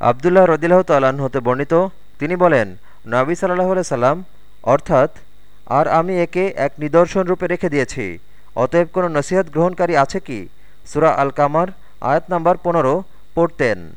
আবদুল্লাহ রদিল্লাহ তাল্লাহ্ন হতে বর্ণিত, তিনি বলেন, নাবি সাল্লাহ সাল্লাম, অর্থাৎ আর আমি একে এক নিদর্শন রূপে রেখে দিয়েছি। অতএব কোনো নসিহত গ্রহণকারী আছে কি? সুরা আল কামার আয়াত নাম্বার পনেরো, পড়তেন।